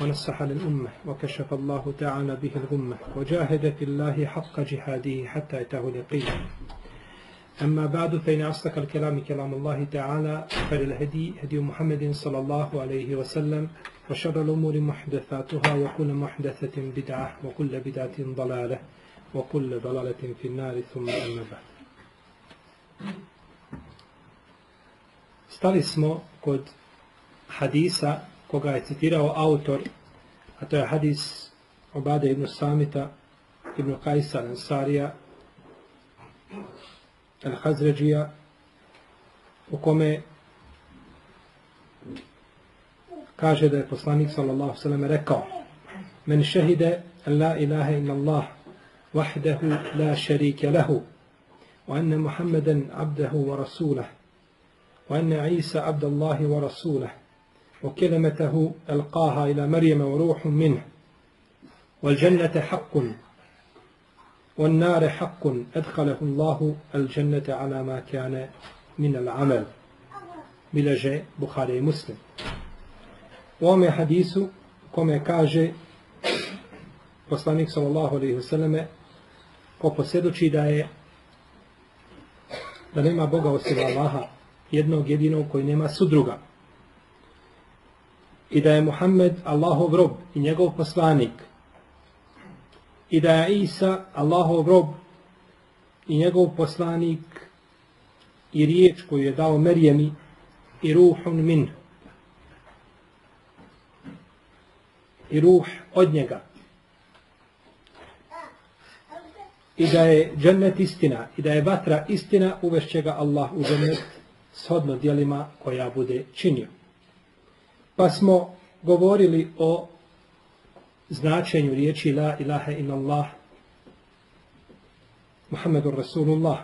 ونصح للأمة وكشف الله تعالى به الغمة وجاهد في الله حق جهاده حتى أتاه اليقين. أما بعد فإن أصدق الكلام كلام الله تعالى فللهدي هدي محمد صلى الله عليه وسلم وشر الأمور محدثاتها وكل محدثة بدعة وكل بدعة ضلالة وكل ضلالة في النار. ثم أما بعد. Stali smo kod hadisa koga je citirao autor, a to je hadis Obade ibn Samita, ibn Kajsa Ansarija, Al-Hazređija, u kome kaže da je poslanik sallallahu sallam rekao Men šehide la ilaha illa Allah wahdahu la šarike lahu wa anna Muhammeden abdahu wa rasulah wa anna Isa abdallahi wa rasulah وكلمته ألقاها إلى مريم وروح منه والجنة حق والنار حق أدخله الله الجنة على ما كان من العمل بلجة بخاري مسلم وما حديث كما كاجه poslanik sallallahu alejhi ve selleme ko posjedoči da je da nema Boga osim Allaha jednog jedinog koji nema sudruga i da je Muhammed Allahov rob i njegov poslanik i da je Isa Allahov rob i njegov poslanik i riječ koju je dao Merjemi i ruhun min i ruh od njega i da je džennet istina i da je vatra istina uvešće ga Allah u džennet shodno dijelima koja bude činio. Pa smo govorili o značenju riječi La ilaha illallah Muhammedur Rasulullah.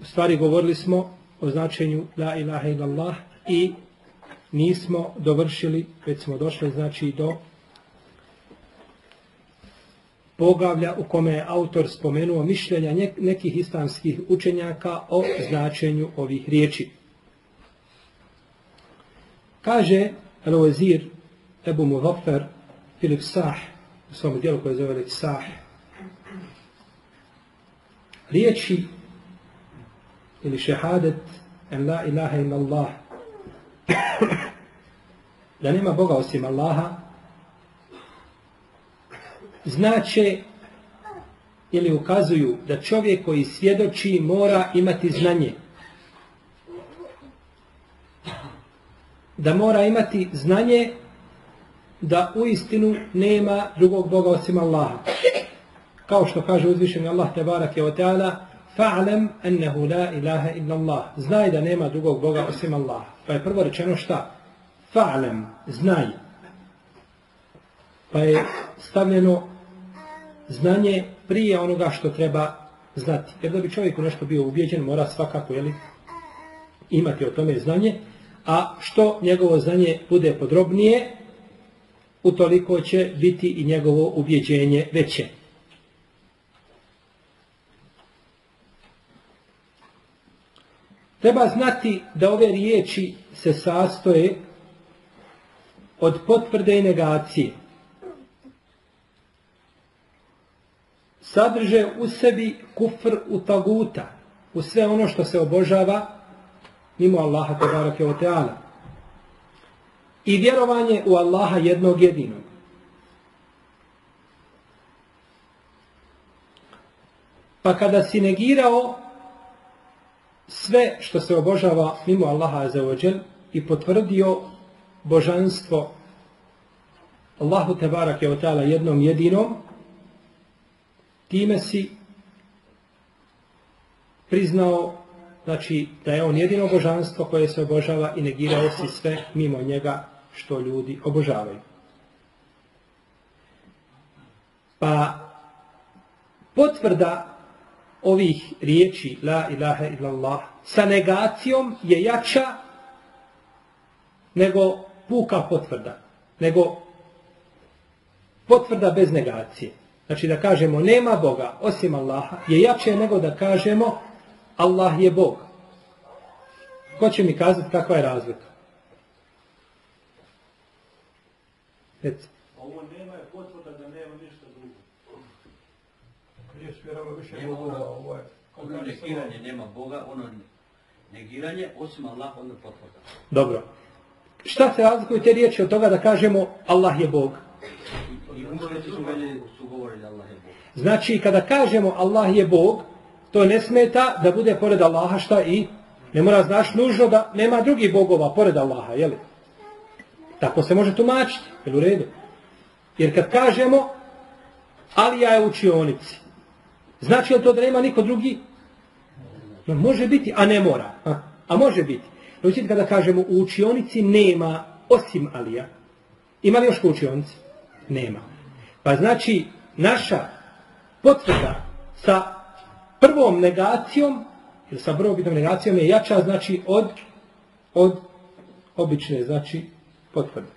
U stvari govorili smo o značenju La ilaha illallah i nismo dovršili, već smo došli znači do poglavlja u kome je autor spomenuo mišljenja nekih islamskih učenjaka o značenju ovih riječi. Kaže Al-Wazir Ebu Muzaffer Filip Sah u svom dijelu koje zove Filip Sah. Riječi ili šehadet en la ilaha illa Allah da nema Boga osim Allaha znače ili ukazuju da čovjek koji svjedoči mora imati znanje. Da mora imati znanje da u istinu nema drugog Boga osim Allaha. Kao što kaže uzvišeni Allah te barake o teala, fa'lam ennehu la ilaha illa Allah. Znaj da nema drugog Boga osim Allaha. Pa je prvo rečeno šta? Fa'lam, znaj. Pa je stavljeno znanje prije onoga što treba znati. Jer da bi čovjek u nešto bio ubijeđen, mora svakako jeli, imati o tome znanje, a što njegovo znanje bude podrobnije, utoliko će biti i njegovo ubjeđenje veće. Treba znati da ove riječi se sastoje od potvrde i negacije. Sadrže u sebi kufr u taguta, u sve ono što se obožava mimo Allaha tabaraka wa ta'ala. I vjerovanje u Allaha jednog jedinog. Pa kada si negirao sve što se obožava mimo Allaha azzawajal i potvrdio božanstvo Allahu tebarake o ta'ala jednom jedinom, time si priznao znači da je on jedino božanstvo koje se obožava i negirao si sve mimo njega što ljudi obožavaju. Pa potvrda ovih riječi la ilaha illallah sa negacijom je jača nego puka potvrda. Nego potvrda bez negacije. Znači da kažemo nema Boga osim Allaha je jače nego da kažemo Allah je Bog. Ko će mi kazati kakva je razlika? Reci. Ovo nema je potvrda da nema ništa drugo. Riječ vjerava više Nema Bogova, ono, ovo je. ono negiranje nema Boga, ono negiranje osim Allah, ono potvrda. Dobro. Šta se razlikuju te riječi od toga da kažemo Allah je Bog? I, i su meni su govorili Allah je Bog. Znači, kada kažemo Allah je Bog, to ne smeta da bude pored Allaha šta i ne mora znaš nužno da nema drugih bogova pored Allaha, jeli? Tako se može tumačiti, jel u redu? Jer kad kažemo Alija je u učionici, znači li to da nema niko drugi? No, može biti, a ne mora. A, a može biti. Znači, kada kažemo u učionici nema osim Alija, ima li još ko učionici? Nema. Pa znači, naša potvrda sa prvom negacijom, jer sa prvobitnom negacijom je jača, znači, od, od obične, znači, potvrde.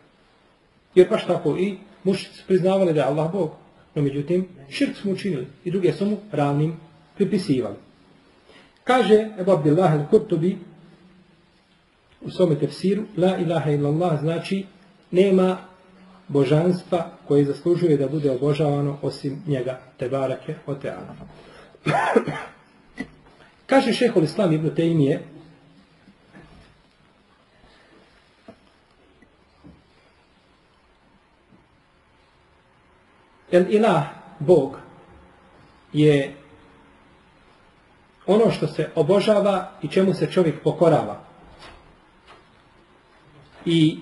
Jer baš tako i mušici priznavali da je Allah Bog, no međutim, širk smo učinili i druge su mu ravnim pripisivali. Kaže Ebu Abdillah al-Kurtubi u svome tefsiru, la ilaha illallah znači nema božanstva koje zaslužuje da bude obožavano osim njega, te barake o teana. Kaže šehol Islam ibn Tejmije, El ilah, Bog, je ono što se obožava i čemu se čovjek pokorava. I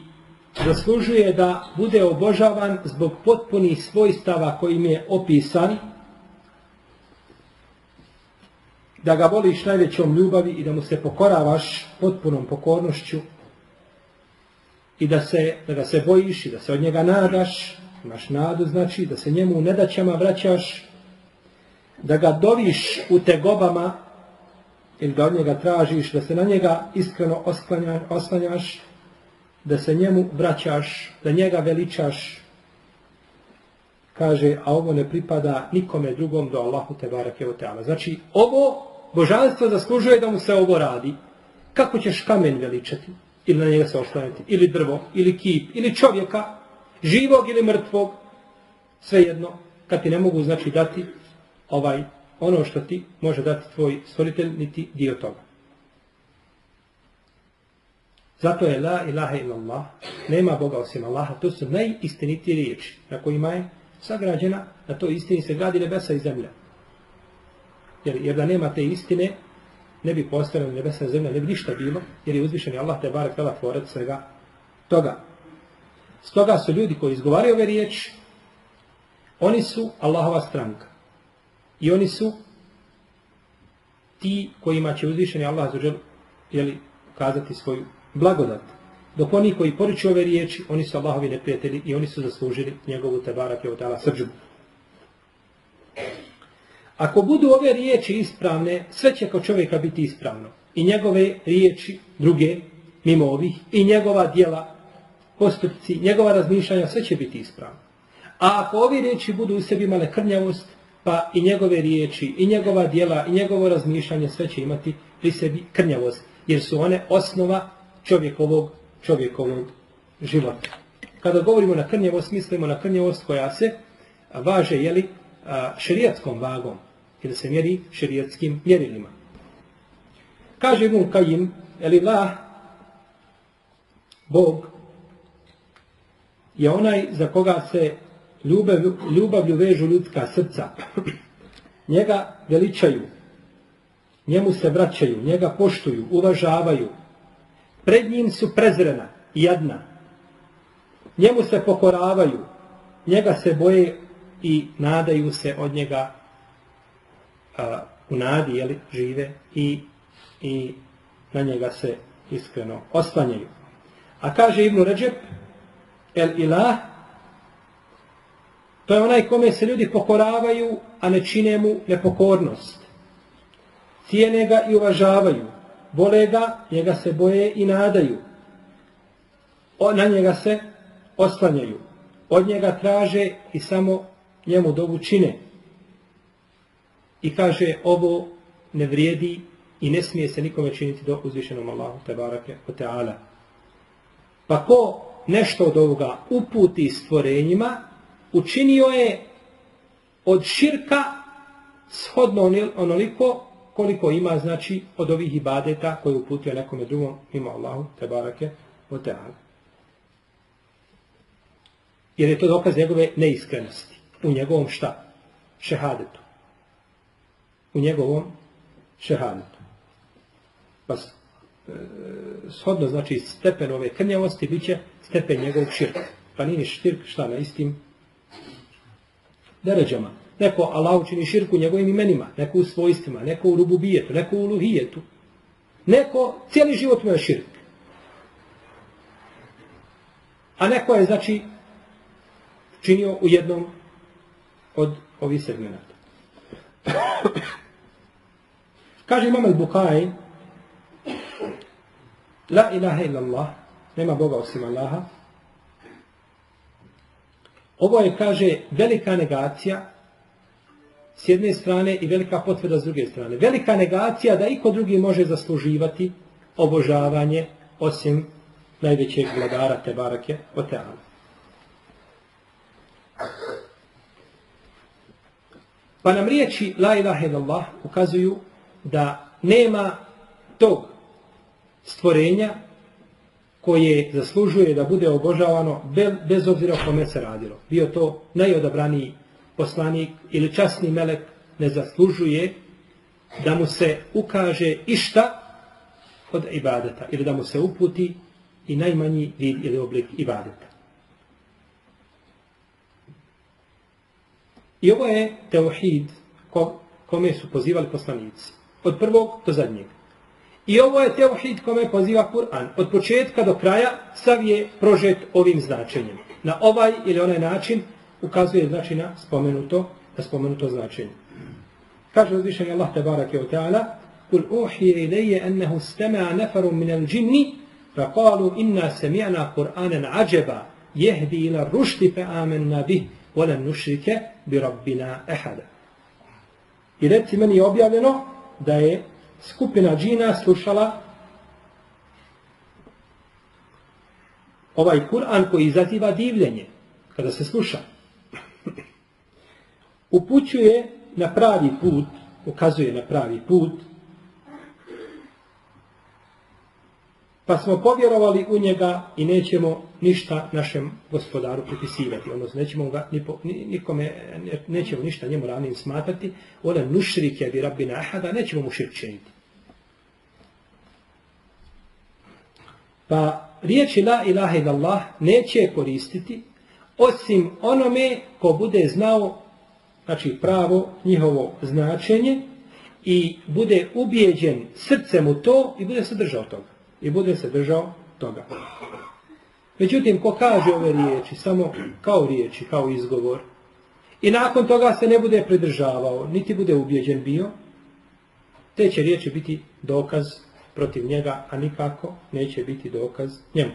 zaslužuje da bude obožavan zbog potpunih svojstava kojim je opisan, da ga voliš najvećom ljubavi i da mu se pokoravaš potpunom pokornošću i da, se, da ga se bojiš i da se od njega nadaš, imaš nadu znači da se njemu u nedaćama vraćaš, da ga doviš u tegobama ili da od njega tražiš, da se na njega iskreno oslanjaš, oslanjaš da se njemu vraćaš, da njega veličaš, kaže, a ovo ne pripada nikome drugom do Allahu te barake o teala. Znači, ovo božanstvo zaslužuje da mu se ovo radi. Kako ćeš kamen veličati? Ili na njega se oslanjati? Ili drvo? Ili kip? Ili čovjeka? Živog ili mrtvog? Svejedno, kad ti ne mogu znači dati ovaj ono što ti može dati tvoj stvoritelj, niti dio toga. Zato je la ilaha illallah, nema Boga osim Allaha, to su najistinitije riječi na kojima je sagrađena, na to istini se gradi nebesa i zemlja. Jer, jer da nema te istine, ne bi postavljeno nebesa zemlja, ne bi ništa bilo, jer je uzvišen Allah te barek tala tvorac svega toga. Stoga su ljudi koji izgovaraju ove riječi, oni su Allahova stranka. I oni su ti kojima će uzvišeni Allah zađel, jeli, kazati svoju blagodat. Dok oni koji poriču ove riječi, oni su Allahovi neprijatelji i oni su zaslužili njegovu tebarak i tala srđbu. Ako budu ove riječi ispravne, sve će kao čovjeka biti ispravno. I njegove riječi, druge, mimo ovih, i njegova dijela, postupci, njegova razmišljanja, sve će biti ispravno. A ako ove riječi budu u sebi imale krnjavost, pa i njegove riječi, i njegova dijela, i njegovo razmišljanje, sve će imati pri sebi krnjavost. Jer su one osnova čovjekovog, čovjekovog života. Kada govorimo na krnjavost, mislimo na krnjavost koja se važe jeli, šerijatskom vagom ili se mjeri šerijatskim mjerilima. Kaže Ibn Kajim, Elilah, Bog, je onaj za koga se ljubav, ljubavlju vežu ljudska srca. Njega veličaju, njemu se vraćaju, njega poštuju, uvažavaju, pred njim su prezrena i jedna. Njemu se pokoravaju, njega se boje i nadaju se od njega a, u nadi, jeli, žive i, i na njega se iskreno oslanjaju. A kaže Ibnu Ređep, el ilah To je onaj kome se ljudi pokoravaju, a ne čine mu nepokornost. Cijene ga i uvažavaju. Vole ga, njega se boje i nadaju. O, na njega se oslanjaju. Od njega traže i samo njemu dobu čine. I kaže, ovo ne vrijedi i ne smije se nikome činiti do uzvišenom Allahu te barake o teala. Pa ko nešto od ovoga uputi stvorenjima, učinio je od širka shodno onoliko koliko ima znači od ovih ibadeta koje uputio nekome drugom mimo Allahu te barake o teala. Jer je to dokaz njegove neiskrenosti. U njegovom šta? Šehadetu. U njegovom šehadetu. Pa e, shodno znači stepen ove krnjavosti bit će stepen njegovog širka. Pa nije širk šta na istim deređama. Neko Allah učini širku njegovim imenima, neko u svojstvima, neko u rububijetu, neko u luhijetu. Neko cijeli život mu je širk. A neko je, znači, činio u jednom od ovih segmenata. Kaže Imam al-Bukai La ilaha illallah, nema Boga osim Allaha. Ovo je, kaže, velika negacija s jedne strane i velika potvrda s druge strane. Velika negacija da iko drugi može zasluživati obožavanje osim najvećeg vladara Tebarake Oteana. Pa nam riječi La ilaha illallah ukazuju da nema tog stvorenja koje zaslužuje da bude obožavano bez obzira o kome se radilo. Bio to najodabraniji poslanik ili časni melek ne zaslužuje da mu se ukaže išta od ibadeta ili da mu se uputi i najmanji vid ili oblik ibadeta. I ovo je teuhid kome su pozivali poslanici. Od prvog do zadnjeg. I ovo je teuhid kome poziva Kur'an. Od početka do kraja sav je prožet ovim značenjem. Na ovaj ili onaj način ukazuje znači na spomenuto, na spomenuto značenje. Kaže uzvišenje Allah tabarake wa ta'ala Kul uhije ilaje ennehu stema'a nefarum minel džinni fa kalu inna sami'na Kur'anan ađeba jehdi ila rušti fe amenna نُشْرِكَ بِرَبِّنَا nušrike. I reci meni je objavljeno da je skupina džina slušala ovaj Kur'an koji izaziva divljenje kada se sluša. Upućuje na pravi put, ukazuje na pravi put, pa smo povjerovali u njega i nećemo ništa našem gospodaru pripisivati. Odnosno, nećemo ga ni nikome, nećemo ništa njemu ravnim smatrati. Ole nušrike bi rabbina ahada, nećemo mu širk činiti. Pa riječi la ilaha illallah neće koristiti osim onome ko bude znao znači pravo njihovo značenje i bude ubijeđen srcem u to i bude se držao toga. I bude se držao toga. Međutim, ko kaže ove riječi, samo kao riječi, kao izgovor, i nakon toga se ne bude pridržavao, niti bude ubjeđen bio, te će riječi biti dokaz protiv njega, a nikako neće biti dokaz njemu.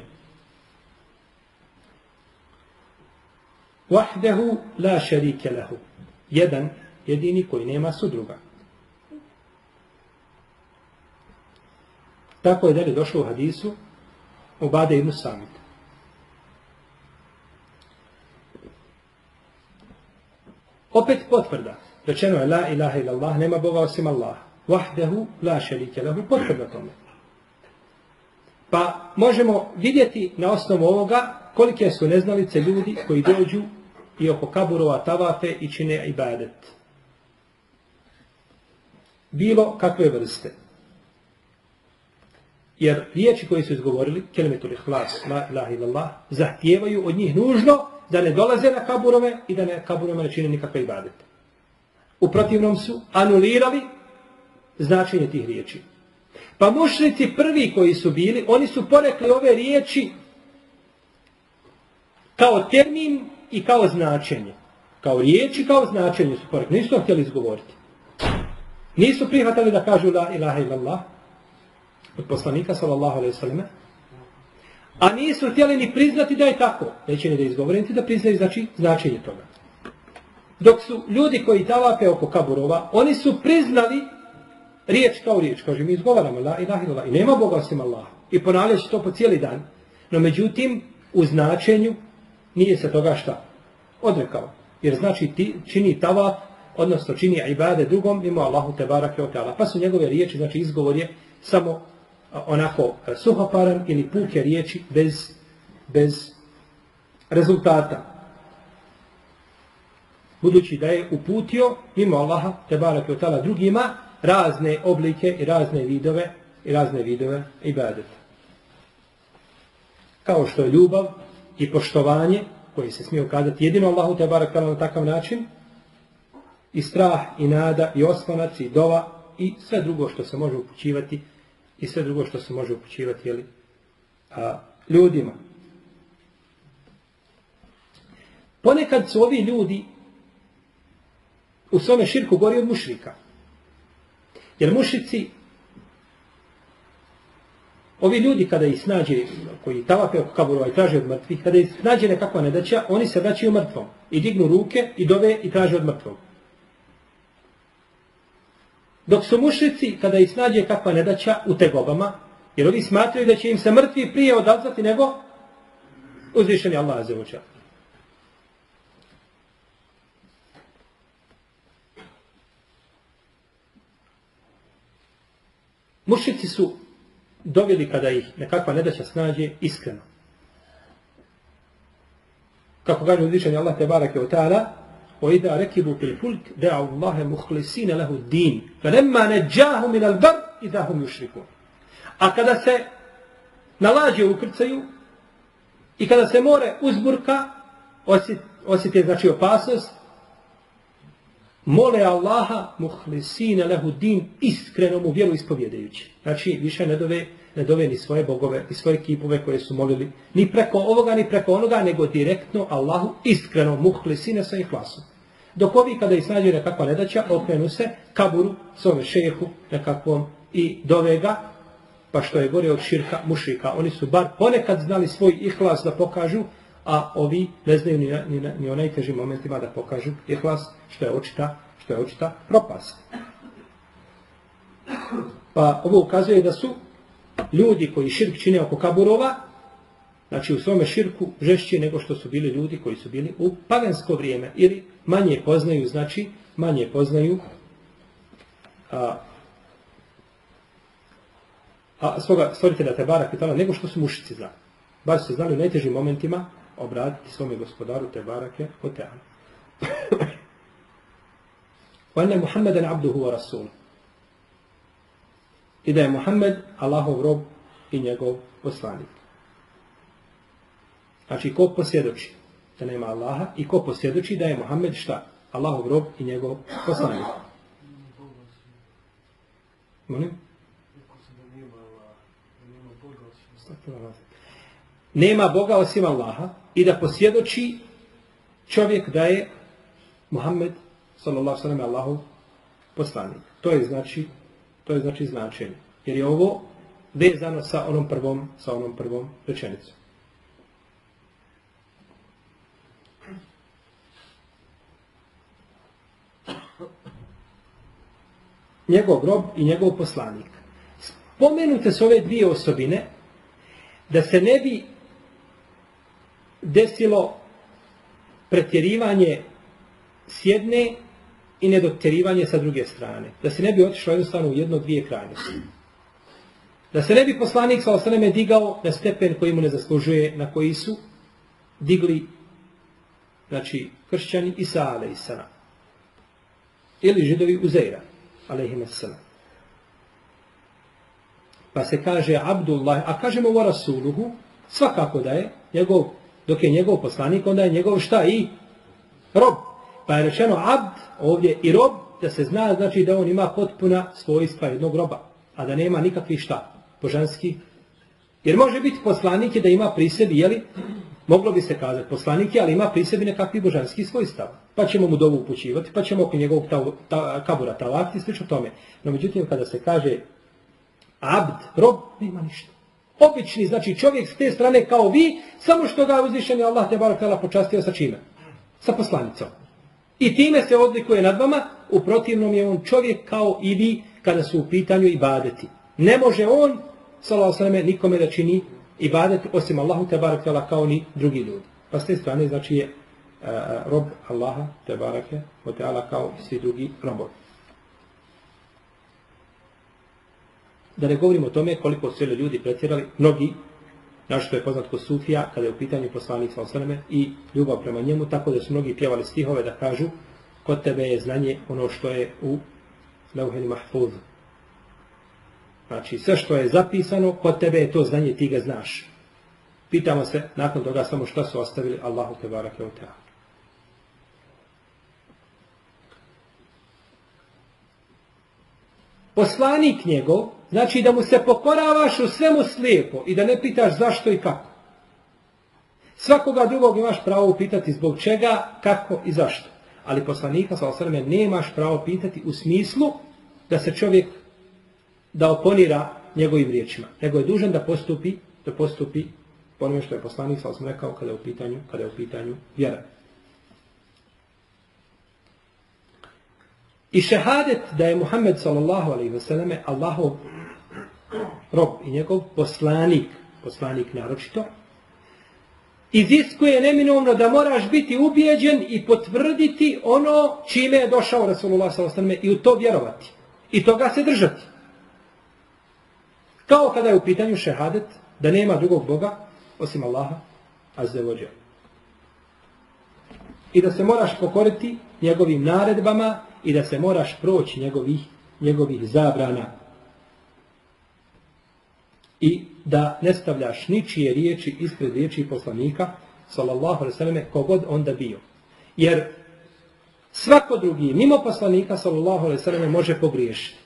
Wahdehu la šarike lehu. Jedan, jedini koji nema sudruga. Tako je dalje došlo u hadisu u Bade ibn Samit. Opet potvrda. Rečeno je la ilaha illallah, nema Boga osim Allah. Wahdehu la šarike lehu. Potvrda tome. Pa možemo vidjeti na osnovu ovoga kolike su neznalice ljudi koji dođu i oko kaburova tavafe i čine ibadet. Bilo kakve vrste. Jer riječi koje su izgovorili, kelimetul ihlas, la ilaha illallah, zahtijevaju od njih nužno da ne dolaze na kaburove i da ne kaburove ne čine nikakve ibadete. U protivnom su anulirali značenje tih riječi. Pa mušnici prvi koji su bili, oni su porekli ove riječi kao termin i kao značenje. Kao riječi, kao značenje su porekli. Nisu to htjeli izgovoriti. Nisu prihvatali da kažu la ilaha illallah od poslanika sallallahu alaihi sallam. A nisu htjeli ni priznati da je tako. Neće ni da izgovoriti da priznaju znači, značenje toga. Dok su ljudi koji tavape oko kaburova, oni su priznali riječ kao riječ. Kaže, mi izgovaramo la ilaha ilaha i nema Boga osim Allaha. I ponavljaći to po cijeli dan. No međutim, u značenju nije se toga šta odrekao. Jer znači ti čini tavaf, odnosno čini ibade drugom, mimo Allahu te barake od Pa su njegove riječi, znači izgovor je samo onako e, suhoparan ili puke riječi bez, bez rezultata. Budući da je uputio mimo Allaha te barake drugima razne oblike i razne vidove i razne vidove ibadeta. Kao što je ljubav i poštovanje koji se smije ukazati jedino Allahu te barake na takav način i strah i nada i oslonac i dova i sve drugo što se može upućivati i sve drugo što se može upućivati jeli, a, ljudima. Ponekad su ovi ljudi u svome širku gori od mušrika. Jer mušici, ovi ljudi kada ih snađe, koji tavape oko kaburova i traže od mrtvih, kada ih snađe nekakva nedaća, oni se vraćaju mrtvom i dignu ruke i dove i traže od mrtvog. Dok su mušici, kada ih snađe kakva nedaća u tegobama, jer oni smatraju da će im se mrtvi prije odazvati nego uzvišeni Allah za. Mušici su doveli kada ih nekakva nedaća snađe iskreno. Kako kaže uzvišeni Allah te barake od ta'ala, وإذا ركبوا في الفلك دعوا الله مخلصين له الدين فلما نجاهم من البر إذا هم يشركون A kada se nalađe ukrcaju i kada se more uzburka, osjeti znači opasnost, mole Allaha muhlisine lehu din iskreno mu vjeru ispovjedajući. Znači više ne dove, ne dove ni svoje bogove i svoje kipove koje su molili ni preko ovoga ni preko onoga, nego direktno Allahu iskreno muhlisine sa ihlasom. Dok ovi kada ih snađe nekakva nedaća, okrenu se kaburu, svome šehu, nekakvom i dovega, pa što je gore od širka mušika. Oni su bar ponekad znali svoj ihlas da pokažu, a ovi ne znaju ni, ni, ni o najtežim momentima da pokažu ihlas, što je očita, što je očita propast. Pa ovo ukazuje da su ljudi koji širk čine oko kaburova, znači u svome širku žešći nego što su bili ljudi koji su bili u pagansko vrijeme ili manje poznaju, znači manje poznaju a, a svoga stvoritelja Tebara Kitala nego što su mušici znali. Bar su znali u najtežim momentima obratiti svome gospodaru Tebarake Oteanu. Vajne Muhammeden abduhu wa rasul. I da je Muhammed Allahov rob i njegov poslanik. Znači, ko posvjedoči da nema Allaha i ko posvjedoči da je Muhammed šta? Allahov rob i njegov poslanik. Molim? Nema Boga osim Allaha i da posvjedoči čovjek da je Muhammed sallallahu sallam Allahov poslanik. To je znači to je znači značenje. Jer je ovo vezano sa onom prvom sa onom prvom rečenicom. njegov rob i njegov poslanik. Spomenute su ove dvije osobine da se ne bi desilo pretjerivanje s jedne i nedotjerivanje sa druge strane. Da se ne bi otišlo jednostavno u jedno dvije krajnosti. Da se ne bi poslanik sa osaneme digao na stepen koji mu ne zaslužuje, na koji su digli znači kršćani Isa a.s. Ili židovi Uzeira alaihim. Pa se kaže Abdullah, a kažemo o Rasuluhu, svakako da je njegov, dok je njegov poslanik, onda je njegov šta i rob. Pa je rečeno abd ovdje i rob, da se zna znači da on ima potpuna svojstva jednog roba, a da nema nikakvi šta, božanski. Jer može biti poslanik da ima pri sebi, jeli, Moglo bi se kazati poslanik je, ali ima pri sebi nekakvi božanski svojstav. Pa ćemo mu dovu upućivati, pa ćemo oko njegovog ta, ta, kabura talakti i slično tome. No međutim, kada se kaže abd, rob, nema ništa. Obični, znači čovjek s te strane kao vi, samo što ga uzvišen je Allah te barakala počastio sa čime? Sa poslanicom. I time se odlikuje nad vama, u protivnom je on čovjek kao i vi kada su u pitanju ibadeti. Ne može on, salao sveme, nikome da čini ibadet osim Allahu te vela kao ni drugi ljudi. Pa s te strane znači je uh, rob Allaha te barake o teala kao svi drugi robovi. Da ne govorimo o tome koliko su ljudi pretjerali, mnogi, našto što je poznat kod Sufija, kada je u pitanju poslanik sa osaname i ljubav prema njemu, tako da su mnogi pjevali stihove da kažu kod tebe je znanje ono što je u Leuheni Mahfuzu. Znači, sve što je zapisano, kod tebe je to znanje, ti ga znaš. Pitamo se, nakon toga, samo što su ostavili Allahu te barake u teatru. Poslanik njegov, znači da mu se pokoravaš u svemu slijepo i da ne pitaš zašto i kako. Svakoga drugog imaš pravo upitati zbog čega, kako i zašto. Ali poslanika, sa osrme, nemaš pravo pitati u smislu da se čovjek da oponira njegovim riječima, nego je dužan da postupi, da postupi po onome što je poslanik sa osam rekao kada je u pitanju, kada je u pitanju vjera. I šehadet da je Muhammed sallallahu alaihi wasallam Allahov rob i njegov poslanik, poslanik naročito, iziskuje neminovno da moraš biti ubijeđen i potvrditi ono čime je došao Rasulullah sallallahu i u to vjerovati. I toga se držati. Kao kada je u pitanju šehadet, da nema drugog Boga, osim Allaha, azzevođa. I da se moraš pokoriti njegovim naredbama i da se moraš proći njegovih, njegovih zabrana. I da ne stavljaš ničije riječi ispred riječi poslanika, sallallahu alaihi sallam, kogod onda bio. Jer svako drugi, mimo poslanika, sallallahu alaihi sallam, može pogriješiti.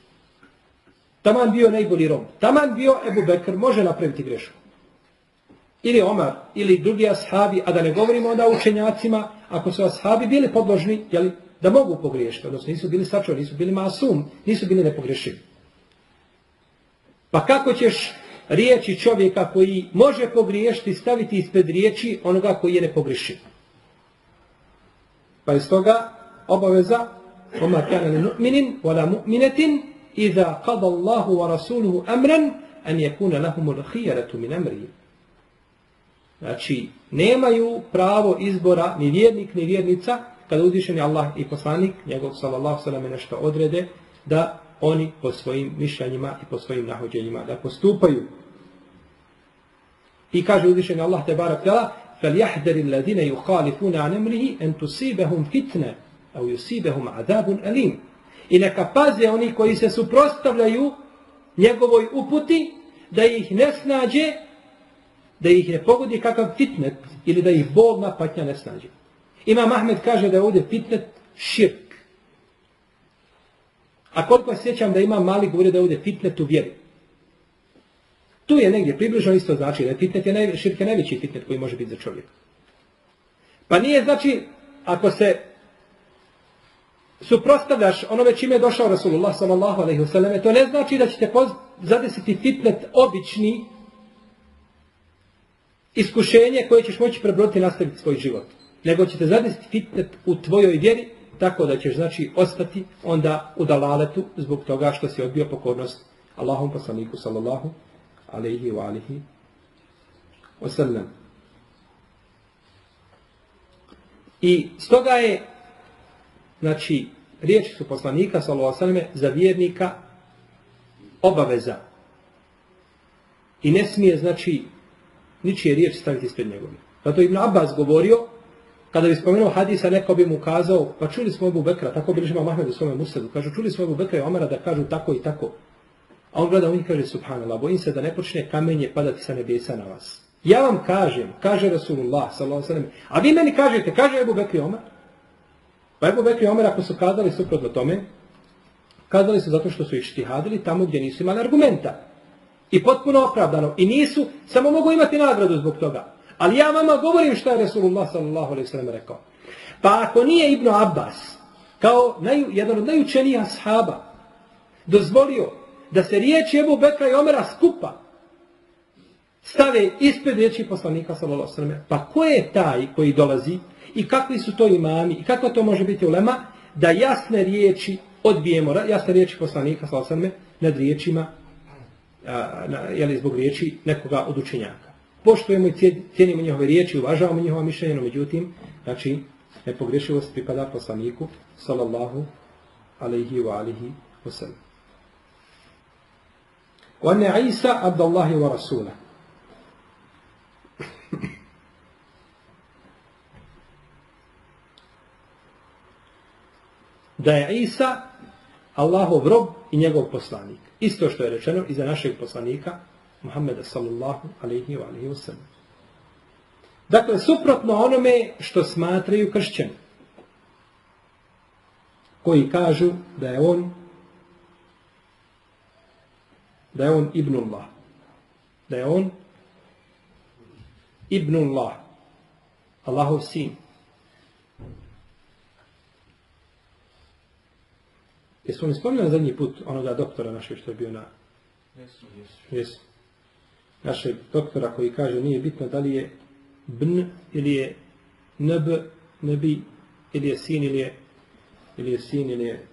Taman bio najbolji rob. Taman bio Ebu Bekr, može napraviti grešku. Ili Omar, ili drugi ashabi, a da ne govorimo onda o učenjacima, ako su ashabi bili podložni, jeli, da mogu pogriješiti, odnosno nisu bili sačuvari, nisu bili masum, nisu bili nepogrešivi. Pa kako ćeš riječi čovjeka koji može pogriješiti staviti ispred riječi onoga koji je nepogrešiv? Pa iz toga obaveza Omar kana li mu'minin, wala mu'minetin, إذا قضى الله ورسوله أمرا أن يكون لهم الخيرة من أمره Znači, nemaju pravo izbora ni vjernik, ni vjernica, kada uzvišeni Allah i poslanik, njegov sallallahu sallam nešto odrede, da oni po svojim mišljanjima i po svojim nahođenjima da postupaju. I kaže uzvišeni Allah te barak tjela, فَلْيَحْدَرِ الَّذِينَ يُخَالِفُونَ عَنْ أَمْرِهِ أَنْ تُسِيبَهُمْ فِتْنَ أَوْ يُسِيبَهُمْ عَذَابٌ أَلِيمٌ I neka paze oni koji se suprostavljaju njegovoj uputi, da ih ne snađe, da ih ne pogodi kakav fitnet, ili da ih bolna patnja ne snađe. Imam Ahmed kaže da je ovdje fitnet širk. A koliko sjećam da ima mali govori da je ovdje fitnet u vjeri. Tu je negdje približno isto znači da je fitnet je naj, širk je najveći fitnet koji može biti za čovjeka. Pa nije znači, ako se suprostavljaš onome čime je došao Rasulullah sallallahu alaihi wasallam, to ne znači da ćete zadesiti fitnet obični iskušenje koje ćeš moći prebroditi i nastaviti svoj život. Nego ćete zadesiti fitnet u tvojoj vjeri tako da ćeš znači ostati onda u dalaletu zbog toga što si odbio pokornost Allahom poslaniku sallallahu alaihi wa alihi wasallam. I stoga je znači, riječi su poslanika, sallallahu za vjernika obaveza. I ne smije, znači, ničije riječi staviti ispred njegove. Zato Ibn Abbas govorio, kada bi spomenuo hadisa, neko bi mu kazao, pa čuli smo Ebu Bekra, tako bi ližima Mahmed u svome musadu, kažu, čuli smo Ebu Bekra i Omara da kažu tako i tako. A on gleda on njih kaže, subhanallah, bojim se da ne počne kamenje padati sa nebesa na vas. Ja vam kažem, kaže Rasulullah, sallallahu sallam, a vi meni kažete, kaže Ebu Bekri Omar, Pa Ebu Bekri Omar, ako su kazali suprotno tome, kazali su zato što su ih štihadili tamo gdje nisu imali argumenta. I potpuno opravdano. I nisu, samo mogu imati nagradu zbog toga. Ali ja vama govorim što je Resulullah sallallahu alaihi sallam rekao. Pa ako nije Ibn Abbas, kao naj, jedan od najučenijih ashaba, dozvolio da se riječi Ebu Bekra i Omera skupa stave ispred riječi poslanika sallallahu alaihi sallam, pa ko je taj koji dolazi i kakvi su to imami i kako to može biti ulema, da jasne riječi odbijemo, jasne riječi poslanika sallallahu alaihi sallam, nad riječima, a, na, jeli zbog riječi nekoga od učenjaka Poštujemo i cijenimo njihove riječi, uvažavamo njihova mišljenja, no međutim, znači, nepogrešivost pripada poslaniku, sallallahu alaihi wa alihi wa sallam. وأن عيسى عبد الله ورسوله da je Isa Allahov rob i njegov poslanik. Isto što je rečeno i za našeg poslanika Muhammeda sallallahu alaihi wa alaihi wa sallam. Dakle, suprotno onome što smatraju kršćani, koji kažu da je on da je on Ibnullah. Da je on Ibnullah. Allahov sin. Jesmo mi spomljali zadnji put onoga doktora našeg što je bio na... Jesu, jesu. Jesu. Našeg doktora koji kaže nije bitno da li je bn ili je nb, nebi, ili je sin ili je, ili je sin ili je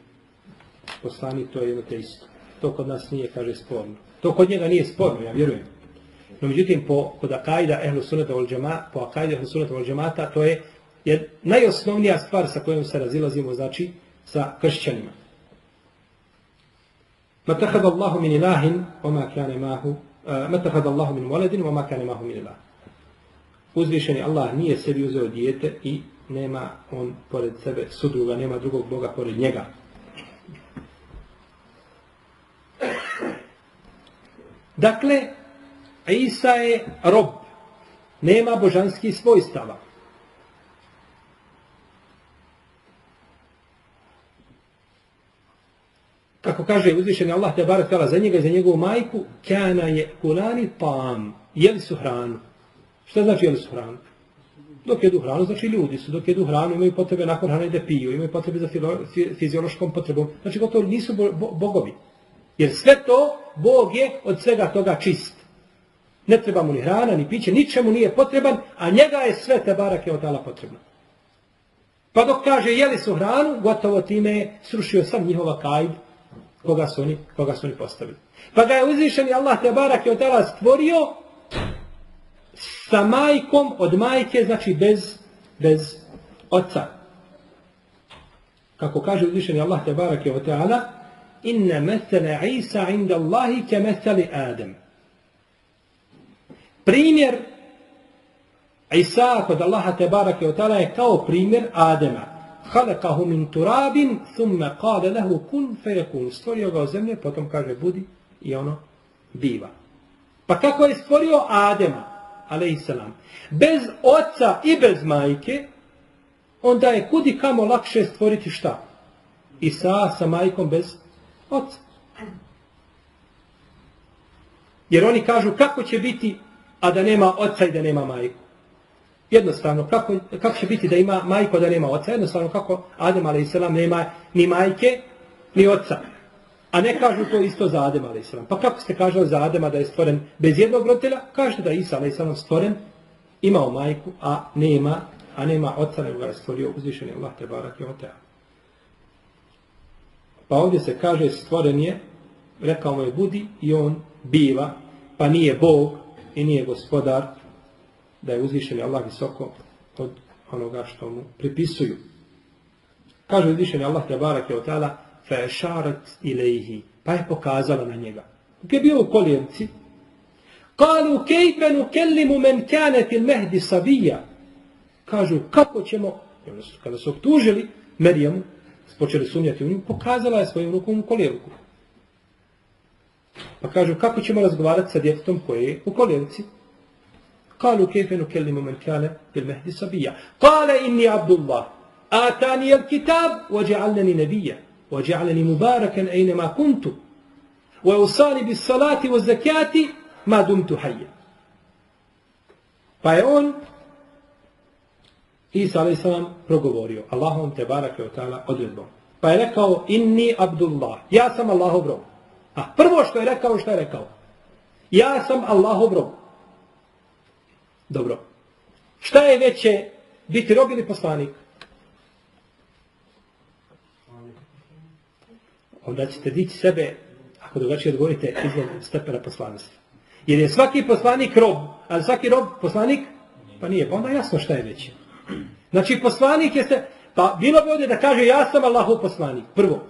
poslanik, to je jedno te isto. To kod nas nije, kaže, sporno. To kod njega nije sporno, ja vjerujem. No, međutim, po, kod akajda ehlu sunata vol džemata, po akajda ehlu sunata vol džemata, to je jer najosnovnija stvar sa kojom se razilazimo, znači, sa kršćanima. Ma tahada Allahu min ilahin, oma kane mahu, Eh, ma tahada Allahu min waladin, oma kane mahu min ilah. Uzvišeni Allah nije sebi uzeo dijete i nema on pored sebe sudruga, nema drugog Boga pored njega. Dakle, Isa je rob, nema božanskih svojstava. Kako kaže uzvišeni Allah te barak tala za njega i za njegovu majku, kana je kulani pam, jeli su hranu. Šta znači jeli su hranu? Dok jedu hranu, znači ljudi su, dok jedu hranu, imaju potrebe nakon hrane da piju, imaju potrebe za fiziološkom potrebom. Znači gotovo nisu bo bo bogovi. Jer sve to, Bog je od svega toga čist. Ne treba mu ni hrana, ni piće, ničemu nije potreban, a njega je sve te barake od tala potrebno. Pa dok kaže jeli su hranu, gotovo time je srušio sam njihova kajd, koga su oni, koga su oni postavili. Pa ga je uzvišeni Allah te je od tala stvorio sa majkom od majke, znači bez, bez oca. Kako kaže uzvišeni Allah te je od tala, inna mesele Isa inda Allahi ke mesele Adem. Primjer Isa kod Allaha te je od tala je kao primjer Adema halakahu min turabin, thumme kade lehu kun fejekun. Stvorio ga od zemlje, potom kaže budi i ono biva. Pa kako je stvorio Adema, alaihissalam, bez oca i bez majke, onda je kudi kamo lakše stvoriti šta? Isa sa majkom bez oca. Jer oni kažu kako će biti, a da nema oca i da nema majku. Jednostavno, kako, kako će biti da ima majko da nema oca? Jednostavno, kako Adem a.s. nema ni majke, ni oca. A ne kažu to isto za Adem a.s. Pa kako ste kažali za Adema da je stvoren bez jednog roditelja? Kažete da je Isa a.s. stvoren, imao majku, a nema, a nema oca, nego ga je stvorio uzvišeni Allah te barak i otea. Pa ovdje se kaže stvoren je, rekao mu je budi i on biva, pa nije Bog i nije gospodar, da je uzvišeni Allah visoko od onoga što mu pripisuju. Kaže uzvišeni Allah te barak je otala, fe šarat ilaihi, pa je pokazala na njega. Gdje je bio u kolijemci kalu kejfenu kellimu men kane fil mehdi sabija, kažu kako ćemo, kada su optužili Merijamu, počeli sumnjati u nju, pokazala je svojom rukom u kolijevku. Pa kažu, kako ćemo razgovarati sa djetetom koje je u kolijevci? Kalu kefenu kellimu men kane fil mehdi sabija. Kale inni abdullah, atani al kitab, ođe'alneni nebija, ođe'alneni mubarakan ejnema kuntu, wa usali bis salati wa zakati ma dumtu hayya. Pa je on, Isa a.s. progovorio, Allahom te barake od ta'ala odredbom. Pa je rekao, inni Abdullah, ja sam Allahov rob. A prvo što je rekao, što je rekao? Ja sam Allahov rob. Dobro. Šta je veće biti rob ili poslanik? Onda ćete dići sebe, ako drugačije odgovorite, iznad stepena poslanstva. Jer je svaki poslanik rob, ali svaki rob poslanik? Pa nije, pa onda jasno šta je veće. Znači poslanik jeste, pa bilo bi ovdje da kaže ja sam Allahov poslanik, prvo.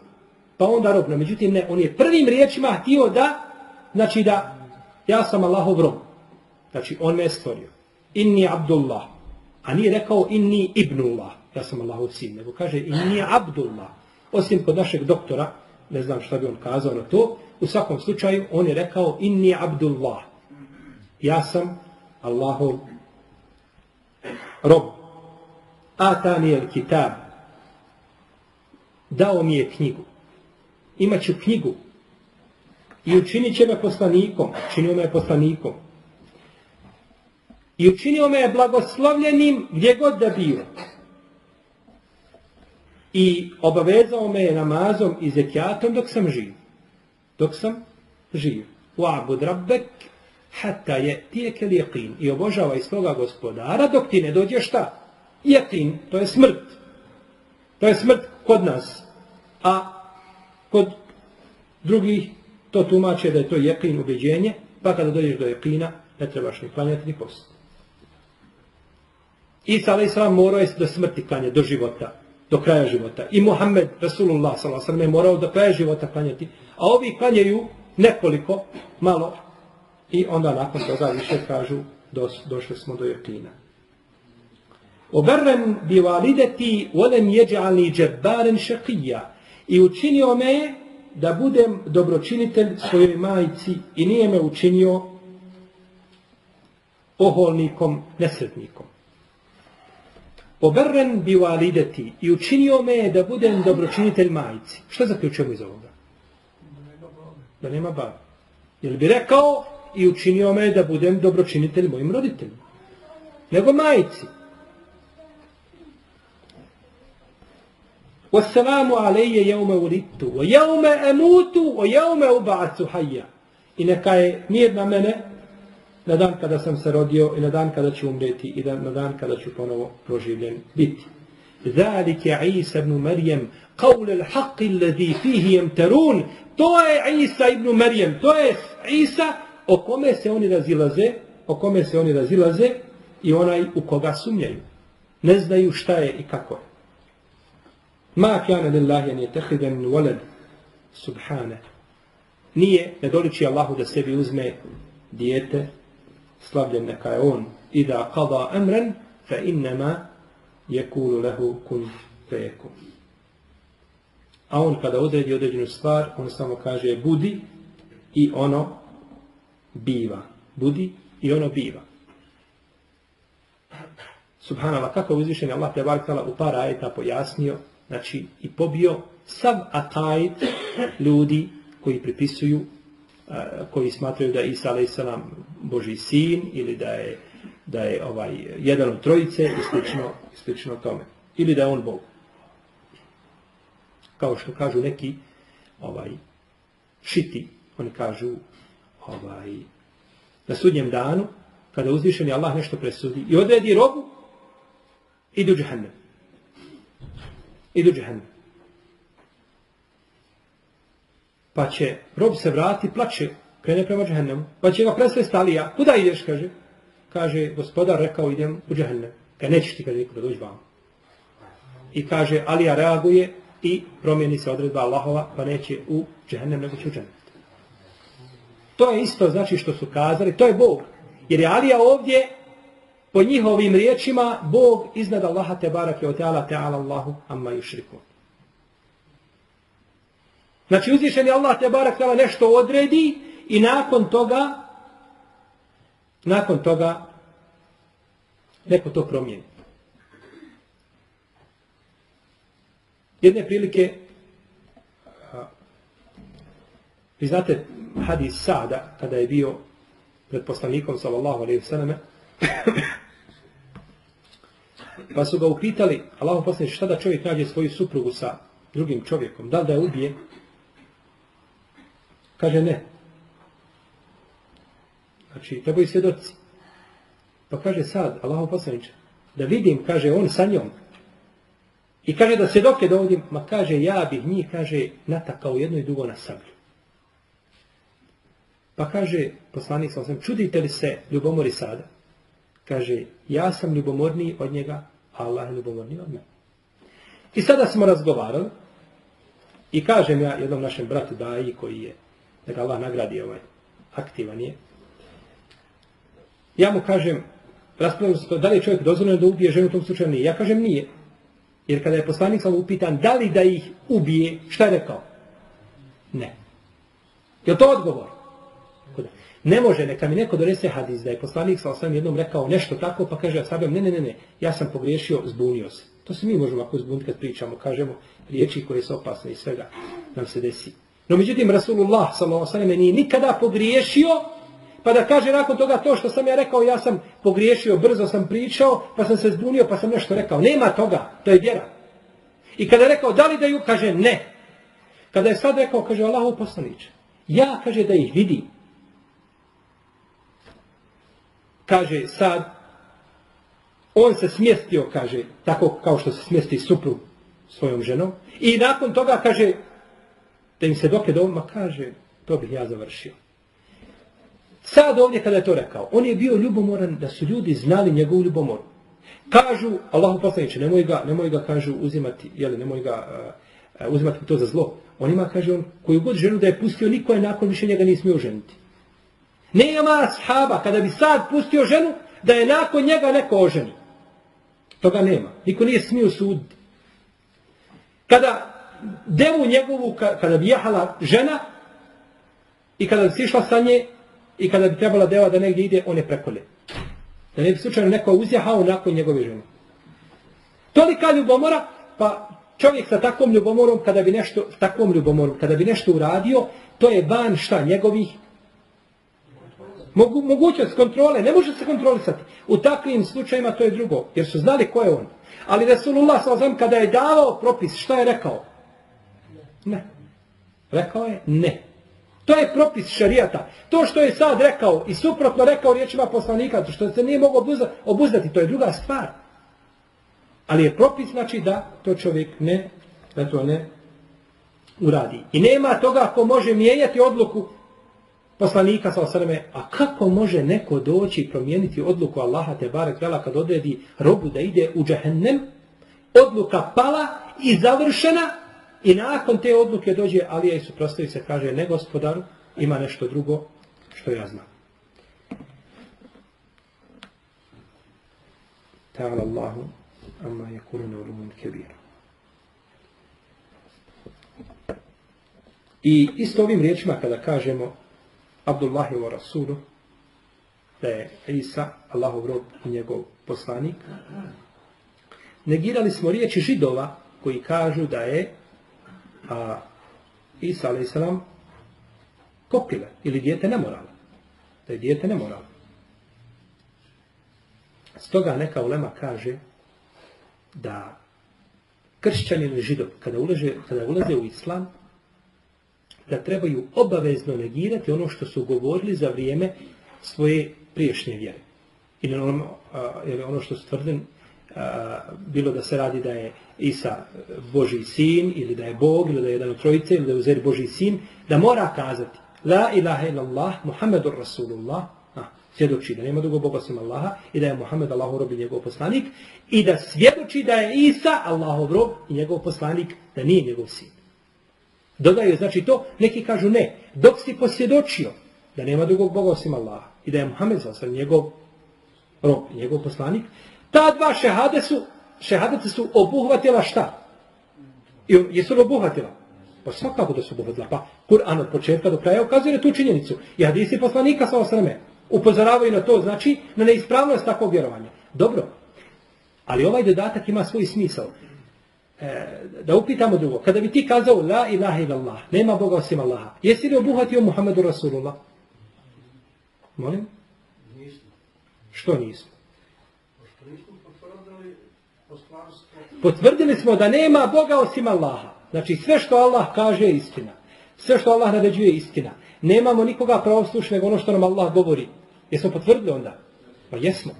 Pa onda rob, no međutim ne, on je prvim riječima htio da, znači da, ja sam Allahov rob. Znači on me je stvorio. Inni Abdullah. A nije rekao inni Ibnullah. Ja sam Allahov sin. Nego kaže inni Abdullah. Osim kod našeg doktora, ne znam šta bi on kazao na to, u svakom slučaju on je rekao inni Abdullah. Ja sam Allahov rob. Atani el kitab. Dao mi je knjigu. Imaću knjigu. I učinit će me poslanikom. Činio me poslanikom. I učinio me blagoslovljenim gdje god da bio. I obavezao me je namazom i zekijatom dok sam živ. Dok sam živ. Wa'bud rabbek hatta je tijeke lijeqin. I obožavaj svoga gospodara dok ti ne dođe šta? Jeqin, to je smrt. To je smrt kod nas. A kod drugih to tumače da je to jeqin ubeđenje, pa kada dođeš do jeqina, ne trebaš ni klanjati ni postati. Isa alaih sallam morao je do smrti klanja, do života, do kraja života. I Muhammed, Rasulullah sallam sallam, je morao do kraja života klanjati. A ovi klanjaju nekoliko, malo, i onda nakon toga više kažu, dos, došli smo do jetina. Oberren bi valideti volem jeđalni džebbaren šakija i učinio me da budem dobročinitelj svojoj majici i nije me učinio oholnikom, nesretnikom. Oberren bi valideti i učinio me da budem dobročinitelj majici. Što zaključujemo iz ovoga? Da nema bar. Jel bi rekao i učinio me da budem dobročinitelj mojim roditeljima? Nego majici. Wassalamu alejje jeume ulitu, wa jeume emutu, wa jeume ubacu hajja. I neka je mir na mene na dan kada sam se rodio i na dan kada ću umreti i da, na dan kada ću ponovo proživljen biti. Zalike Isa ibn Marijem qawl al-haq alladhi fihi yamtarun. To je Isa ibn Marijem to je Isa o kome se oni razilaze o kome se oni razilaze i onaj u koga sumnjaju. Ne znaju šta je i kako je. Ma kana lillahi an yattakhidha min walad. Subhana. Nije ne doliči Allahu da sebi uzme dijete slavljen neka je on i da kada fa innama yakulu lahu kun fayakun A on kada odredi određenu stvar, on samo kaže budi i ono biva. Budi i ono biva. Subhanallah, kako je uzvišen Allah te barkala u par ajeta pojasnio, znači i pobio sav ataj ljudi koji pripisuju koji smatraju da je Isa a.s. Boži sin ili da je, da je ovaj jedan od trojice i slično, slično tome. Ili da je on Bog. Kao što kažu neki ovaj šiti, oni kažu ovaj na sudnjem danu kada uzvišeni Allah nešto presudi i odredi robu idu džehennem. Idu džehennem. Pa će rob se vrati, plače, krene prema džehennemu. Pa će ga presvesti Alija. Kuda ideš, kaže? Kaže, gospodar rekao, idem u džehennem. Kaj nećeš ti, kaže, niko dođi vam. I kaže, Alija reaguje i promijeni se odredba Allahova, pa neće u džehennem, nego će u džehennem. To je isto, znači, što su kazali, to je Bog. Jer je Alija ovdje, po njihovim riječima, Bog iznad Allaha te barake o teala, teala Allahu, amma yushriku. Znači uzvišen je Allah te barak tala nešto odredi i nakon toga nakon toga neko to promijeni. Jedne prilike vi znate hadis Sada kada je bio pred poslanikom sallallahu alaihi sallam Pa su ga upitali, Allahom poslanik šta da čovjek nađe svoju suprugu sa drugim čovjekom? Da li da je ubije? Kaže ne. Znači, trebaju svjedoci. Pa kaže sad, Allahom poslaniče, da vidim, kaže, on sa njom. I kaže da svjedoke dovodim, ma kaže, ja bih njih, kaže, natakao jedno i drugo na sablju. Pa kaže, poslanik sam, čudite li se ljubomori sada? Kaže, ja sam ljubomorniji od njega, a Allah je ljubomorniji od mene. I sada smo razgovarali i kažem ja jednom našem bratu Daji koji je, da ga Allah nagradi ovaj, aktivan je, ja mu kažem, raspravljamo se to, da li je čovjek dozvoljeno da ubije ženu u tom slučaju? Nije. Ja kažem nije. Jer kada je poslanik sam upitan da li da ih ubije, šta je rekao? Ne. Je to odgovor? Ne može, neka mi neko donese hadis da je poslanik sa osam jednom rekao nešto tako, pa kaže ja sabem, ne, ne, ne, ne, ja sam pogriješio, zbunio se. To se mi možemo ako zbuniti kad pričamo, kažemo riječi koje su opasne i svega nam se desi. No međutim, Rasulullah s.a.v. nije nikada pogriješio, pa da kaže nakon toga to što sam ja rekao, ja sam pogriješio, brzo sam pričao, pa sam se zbunio, pa sam nešto rekao. Nema toga, to je vjera. I kada je rekao, da li da ju, kaže ne. Kada je sad rekao, kaže Allah poslaniče, ja kaže da ih vidim, kaže sad, on se smjestio, kaže, tako kao što se smjesti suprug svojom ženom, i nakon toga kaže, da im se doke doma, kaže, to bih ja završio. Sad ovdje kada je to rekao, on je bio ljubomoran da su ljudi znali njegovu ljubomoru. Kažu, Allahu poslaniče, nemoj ga, nemoj ga, kažu, uzimati, jeli, nemoj ga uh, uzimati to za zlo. On ima, kaže on, koju god ženu da je pustio, niko je nakon više njega nije smio ženiti. Nema sahaba kada bi sad pustio ženu da je nakon njega neko oženi. Toga nema. Niko nije smio suditi. Kada devu njegovu, kada bi jahala žena i kada bi sišla sa nje i kada bi trebala deva da negdje ide, on je prekolje. Da ne bi slučajno neko uzjahao nakon njegove žene. Tolika ljubomora, pa čovjek sa takvom ljubomorom, kada bi nešto, takvom ljubomorom, kada bi nešto uradio, to je van šta njegovih Mogu, mogućnost kontrole, ne može se kontrolisati. U takvim slučajima to je drugo, jer su znali ko je on. Ali Resulullah s.a.v. kada je davao propis, šta je rekao? Ne. Rekao je ne. To je propis šarijata. To što je sad rekao i suprotno rekao riječima poslanika, to što se nije mogo obuzdati, to je druga stvar. Ali je propis znači da to čovjek ne, da to ne uradi. I nema toga ko može mijenjati odluku poslanika sa osrme, a kako može neko doći i promijeniti odluku Allaha te barek vela kad odredi robu da ide u džahennem, odluka pala i završena i nakon te odluke dođe Alija i suprostavi se kaže ne gospodaru, ima nešto drugo što ja znam. Ta'ala Allahu amma yakuluna ulumun kebira. I isto ovim riječima kada kažemo Abdullahi wa Rasulu, da je Isa, Allahov rob i njegov poslanik. Negirali smo riječi židova koji kažu da je a, Isa, a.s. kopile ili dijete nemorala. Da je dijete nemorala. Stoga neka ulema kaže da kršćanin ili židov, kada ulaze, kada ulaze u islam, da trebaju obavezno negirati ono što su govorili za vrijeme svoje priješnje vjere. I ono, ili ono što su tvrdili, bilo da se radi da je Isa Boži sin, ili da je Bog, ili da je jedan od trojice, ili da je uzer Boži sin, da mora kazati La ilaha illallah, Muhammedur Rasulullah, a, svjedoči da nema drugog Boga osim Allaha, i da je Muhammed Allahov rob i njegov poslanik, i da svjedoči da je Isa Allahov rob i njegov poslanik, da nije njegov sin. Dodaju, znači to, neki kažu ne. Dok si posvjedočio da nema drugog Boga osim Allaha i da je Muhammed sa njegov rob, njegov poslanik, ta dva šehade su, šehadete su obuhvatila šta? I jesu li obuhvatila? Pa svakako da su obuhvatila. Pa Kur'an od početka do kraja ukazuje tu činjenicu. I hadisi poslanika sa osrame upozoravaju na to, znači na neispravnost takvog vjerovanja. Dobro, ali ovaj dodatak ima svoj smisao. E, da upitamo drugo. Kada bi ti kazao la ilaha illallah, nema Boga osim Allaha, jesi li obuhvatio Muhammedu Rasulullah? Molim? Što nismo? Potvrdili smo da nema Boga osim Allaha. Znači sve što Allah kaže je istina. Sve što Allah naređuje je istina. Nemamo nikoga pravoslušnog nego ono što nam Allah govori. Jesmo potvrdili onda? Pa jesmo.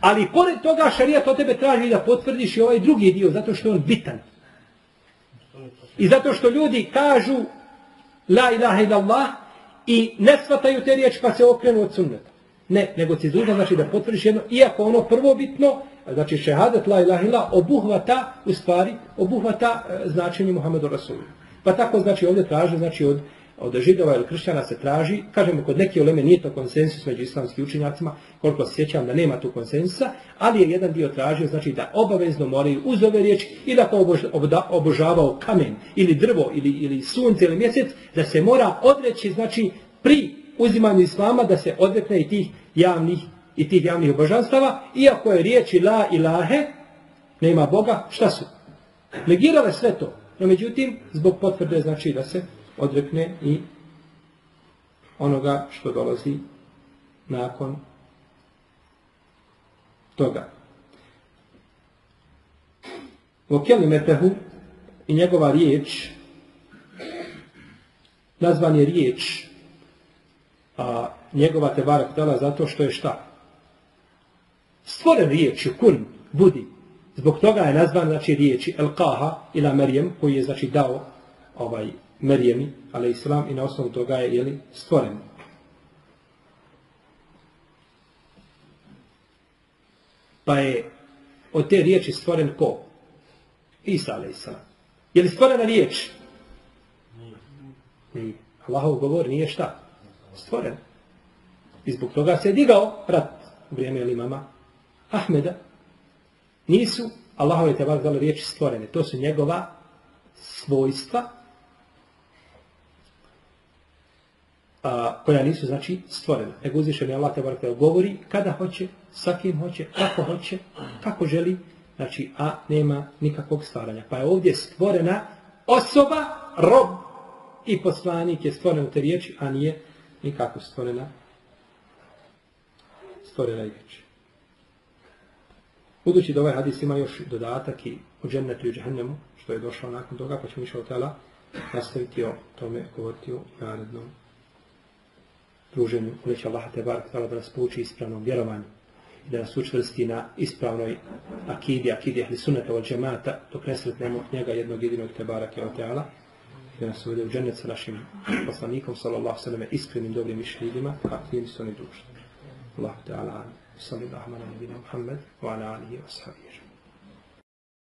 Ali pored toga šarijat od tebe traži da potvrdiš i ovaj drugi dio, zato što je on bitan. I zato što ljudi kažu la ilaha illallah i ne shvataju te riječi pa se okrenu od sunneta. Ne, nego si dužno znači da potvrdiš jedno, iako ono prvo bitno, znači šehadet la ilaha illallah obuhvata, u stvari, obuhvata e, značenje Muhammedu Rasulu. Pa tako znači ovdje traže, znači od od židova ili kršćana se traži, kažemo kod neke oleme nije to konsensus među islamskim učenjacima, koliko se sjećam da nema tu konsensusa, ali je jedan dio tražio, znači da obavezno moraju uz ove riječi i da ko obožavao kamen ili drvo ili, ili sunce ili mjesec, da se mora odreći, znači pri uzimanju islama da se odrekne i tih javnih i tih javnih obožanstava, iako je riječi la ilahe, nema Boga, šta su? Negirale sve to. No međutim, zbog potvrde znači da se odrekne i onoga što dolazi nakon toga. U Kelimetehu i njegova riječ nazvan je riječ a njegova te htjela zato što je šta? Stvoren riječ kun, budi. Zbog toga je nazvan znači riječi Elkaha ila Merijem koji je znači dao ovaj Merijemi, ali islam i na osnovu toga je jeli, stvoren. Pa je od te riječi stvoren ko? Isa, ali islam. Je li stvorena riječ? Nije. Allahov govor nije šta? Stvoren. I zbog toga se je digao rat u vrijeme ili mama Ahmeda. Nisu Allahove te bar dale riječi stvorene. To su njegova svojstva a, koja nisu znači stvorena. Nego uzvišeni Allah te barakta govori kada hoće, sa kim hoće, kako hoće, kako želi, znači, a nema nikakvog stvaranja. Pa je ovdje stvorena osoba, rob i poslanik je stvoren u te riječi, a nije nikako stvorena stvorena riječi. Budući da ovaj hadis ima još dodatak i u džennetu i u džahennemu, što je došao nakon toga, pa ćemo išao tela nastaviti o tome govoriti u narednom druženju, Uleće Allah te bar htjela da nas pouči ispravnom vjerovanju i da nas učvrsti na ispravnoj akidi, akidi ahli sunnata od džemata, dok ne sretnemo njega jednog jedinog te barake od teala, i da nas uvede u džennet sa našim poslanikom, sallallahu sallam, iskrenim dobrim mišljivima, a klijeni su oni društvo. Allah te ala, sallallahu ala nabina Muhammed, wa ala alihi wa sahabihi.